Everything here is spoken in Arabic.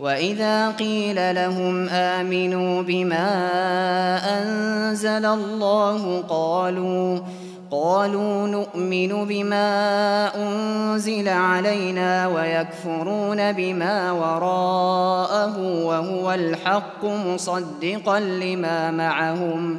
وَإِذَا قِيلَ لَهُمْ آمِنُوا بِمَا أَنزَلَ اللَّهُ قَالُوا قالوا نؤمن بما أنزل علينا ويكفرون بما وراءه وهو الحق مصدقا لما معهم